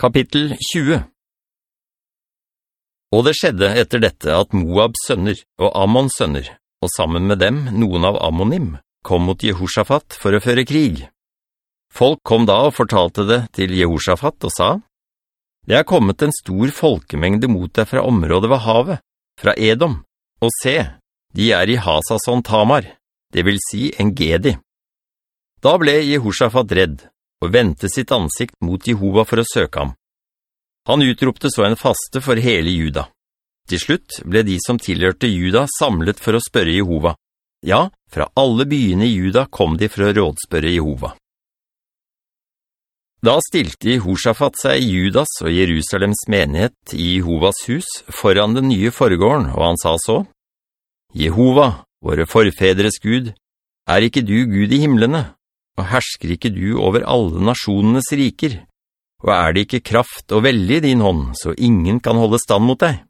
Kapittel 20 Og det skjedde etter dette at Moabs sønner og Ammons sønner, og sammen med dem noen av Ammonim, kom mot Jehoshaphat for å føre krig. Folk kom da og fortalte det til Jehoshaphat og sa, «Det er kommet en stor folkemengde mot deg fra området ved havet, fra Edom, og se, de er i Hasason Tamar, det vil si en Gedi.» Da ble Jehoshaphat redd, og vendte sitt ansikt mot Jehova for å søke ham. Han utropte så en faste for hele juda. Til slutt ble de som tilhørte juda samlet for å spørre Jehova. Ja, fra alle byene i juda kom de for å rådspørre Jehova. Da stilte Jehoshaphat seg i Judas og Jerusalems menighet i Jehovas hus foran den nye foregården, og han sa så, «Jehova, våre forfedres Gud, er ikke du Gud i himmelene, og hersker ikke du over alle nasjonenes riker? Og er det ikke kraft og veldig i din hånd, så ingen kan holde stand mot deg?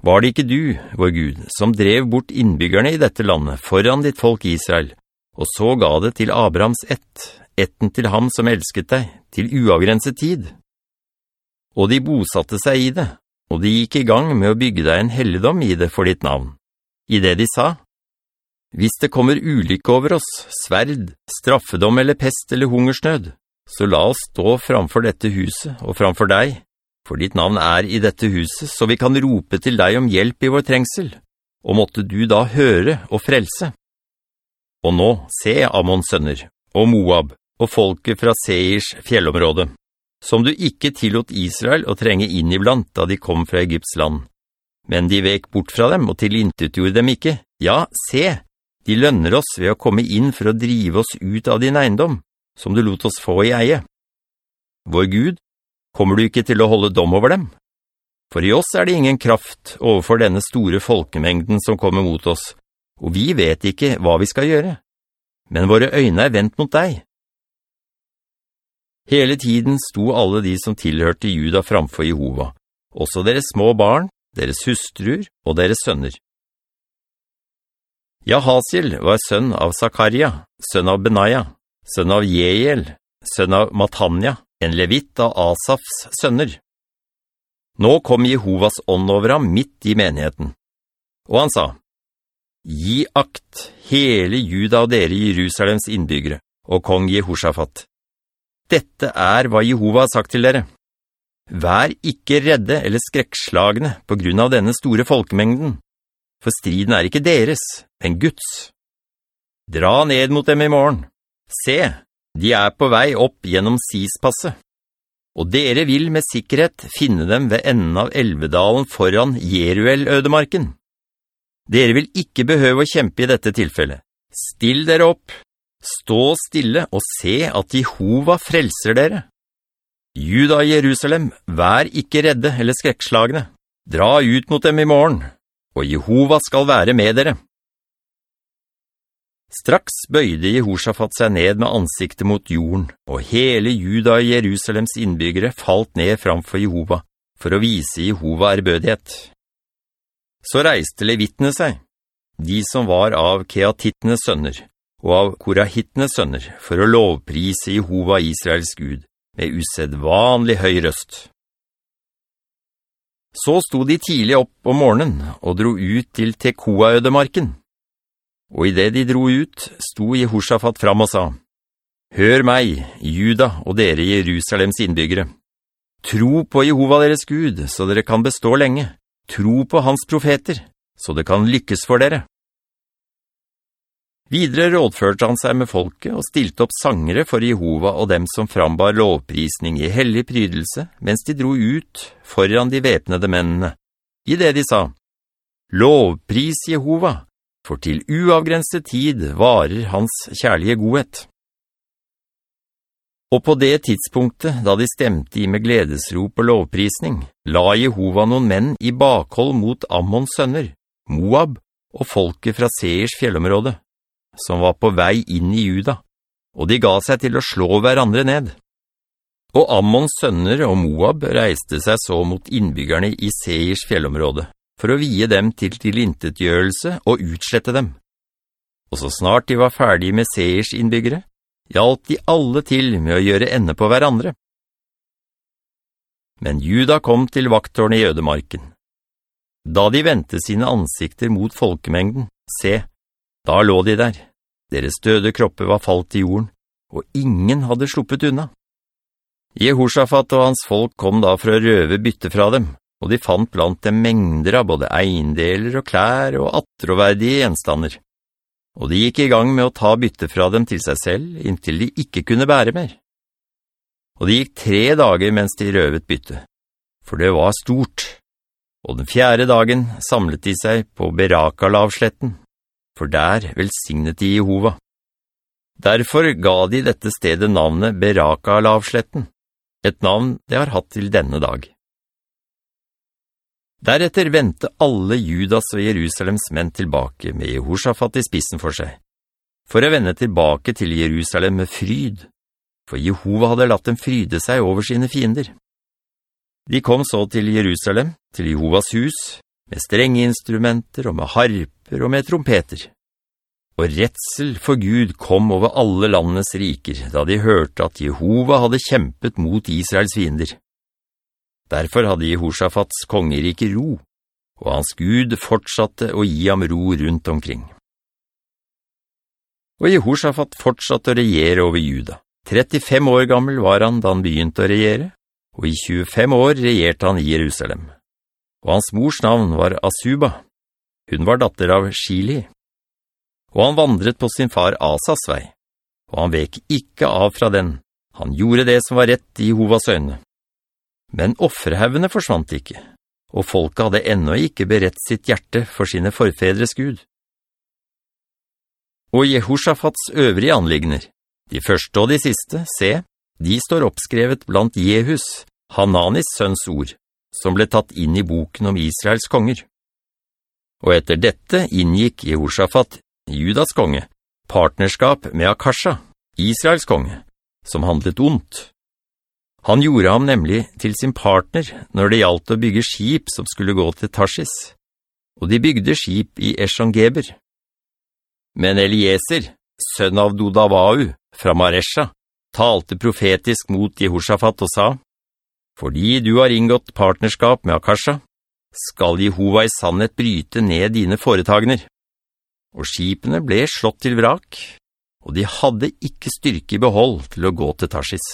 Var det ikke du, vår Gud, som drev bort innbyggerne i dette landet foran ditt folk Israel, og så ga det til Abrahams ett, etten til ham som elsket deg, til uavgrenset tid? Og de bosatte seg i det, og de gikk i gang med å bygge deg en helligdom i det for ditt navn. I det de sa, hvis det kommer ulykke over oss, sverd, straffedom eller pest eller hungersnød, så la oss stå framfor dette huset og framfor deg, for ditt navn er i dette huset, så vi kan rope til deg om hjelp i vår trengsel, og måtte du da høre og frelse. Og nå, se Ammons sønner, og Moab, og folket fra Seirs fjellområde, som du ikke tillot Israel å trenge inn iblant da de kom fra Egypts land. Men de vek bort fra dem og tilintetgjorde dem ikke. Ja, se, de lønner oss ved å komme inn for å drive oss ut av din eiendom, som du lot oss få i eie. Vår Gud, kommer du ikke til å holde dom over dem? For i oss er det ingen kraft overfor denne store folkemengden som kommer mot oss, og vi vet ikke hva vi skal gjøre. Men våre øyne er vendt mot deg. Hele tiden sto alle de som tilhørte juda framfor Jehova, også deres små barn, deres hustruer og deres sønner. Jahasiel var sønn av Zakaria, sønn av Benaja, sønn av Jeiel, sønn av Matania, en levitt av Asafs sønner. Nå kom Jehovas ånd over ham midt i menigheten. Og han sa, «Gi akt, hele juda og dere Jerusalems innbyggere, og kong Jehoshaphat. Dette er hva Jehova har sagt til dere. Vær ikke redde eller skrekslagende på grunn av denne store folkemengden, for striden er ikke deres, men Guds. Dra ned mot dem i morgen. Se, de er på vei opp gjennom Sispasset. Og dere vil med sikkerhet finne dem ved enden av Elvedalen foran Jeruel-ødemarken. Dere vil ikke behøve å kjempe i dette tilfellet. Still dere opp, stå stille og se at Jehova frelser dere. Juda og Jerusalem, vær ikke redde eller skrekslagende. Dra ut mot dem i morgen og Jehova skal være med dere. Straks bøyde Jehoshaphat seg ned med ansiktet mot jorden, og hele juda og Jerusalems innbyggere falt ned framfor Jehova, for å vise Jehova erbødighet. Så reiste levittene seg, de som var av keatittenes sønner, og av korahittenes sønner, for å lovprise Jehova Israels Gud, med usedvanlig høy røst. Så sto de tidlig opp om morgenen og dro ut til Tekoa-ødemarken. Og i det de dro ut, sto Jehoshaphat fram og sa, «Hør meg, Juda og dere Jerusalems innbyggere. Tro på Jehova deres Gud, så dere kan bestå lenge. Tro på hans profeter, så det kan lykkes for dere.» Videre rådførte han seg med folket og stilte opp sangere for Jehova og dem som frambar lovprisning i hellig prydelse, mens de dro ut foran de vepnede mennene. I det de sa, «Lovpris Jehova, for til uavgrenset tid varer hans kjærlige godhet.» Og på det tidspunktet, da de stemte i med gledesrop og lovprisning, la Jehova noen menn i bakhold mot Ammons sønner, Moab og folket fra Seers fjellområde som var på vei inn i juda, og de ga seg til å slå hverandre ned. Og Ammons sønner og Moab reiste seg så mot innbyggerne i Seirs fjellområde, for å vie dem til tilintetgjørelse og utslette dem. Og så snart de var ferdige med Seirs innbyggere, hjalp de alle til med å gjøre ende på hverandre. Men Juda kom til vakttårnet i ødemarken. Da de ventet sine ansikter mot folkemengden, se, da lå de der. Deres døde kropper var falt i jorden, og ingen hadde sluppet unna. Jehoshaphat og hans folk kom da for å røve bytte fra dem, og de fant blant dem mengder av både eiendeler og klær og attroverdige gjenstander. Og de gikk i gang med å ta bytte fra dem til seg selv, inntil de ikke kunne bære mer og det gikk tre dager mens de røvet bytte, for det var stort. Og den fjerde dagen samlet de seg på Berakalavsletten, for der velsignet de Jehova. Derfor ga de dette stedet navnet Beraka-lavsletten, et navn det har hatt til denne dag. Deretter ventet alle Judas og Jerusalems menn tilbake med Jehoshaphat i spissen for seg, for å vende tilbake til Jerusalem med fryd for Jehova hadde latt dem fryde seg over sine fiender. De kom så til Jerusalem, til Jehovas hus, med strenge instrumenter og med harper og med trompeter. Og retsel for Gud kom over alle landets riker, da de hørte at Jehova hadde kjempet mot Israels fiender. Derfor hadde Jehoshafats kongerike ro, og hans Gud fortsatte å gi ham ro rundt omkring. Og Jehoshafat fortsatte å regjere over Juda. 35 år gammel var han da han begynte å regjere, og i 25 år regjerte han i Jerusalem. Og hans mors navn var Asuba. Hun var datter av Shili. Og han vandret på sin far Asas vei, og han vek ikke av fra den. Han gjorde det som var rett i Hovas øyne. Men offerhevene forsvant ikke, og folket hadde ennå ikke berett sitt hjerte for sine forfedres Gud. Og Jehoshafats øvrige anligner, de første og de siste, se, de står oppskrevet blant Jehus, Hananis sønns ord, som ble tatt inn i boken om Israels konger. Og etter dette inngikk Jehoshaphat, Judas konge, partnerskap med Akasha, Israels konge, som handlet ondt. Han gjorde ham nemlig til sin partner når det gjaldt å bygge skip som skulle gå til Tarsis, og de bygde skip i Eshongeber. Men Eliezer, sønn av Dodavau, fra Maresha, talte profetisk mot Jehoshaphat og sa, «Fordi du har inngått partnerskap med Akasha, skal Jehova i sannhet bryte ned dine foretagner.» Og skipene ble slått til vrak, og de hadde ikke styrke i behold til å gå til Tarsis.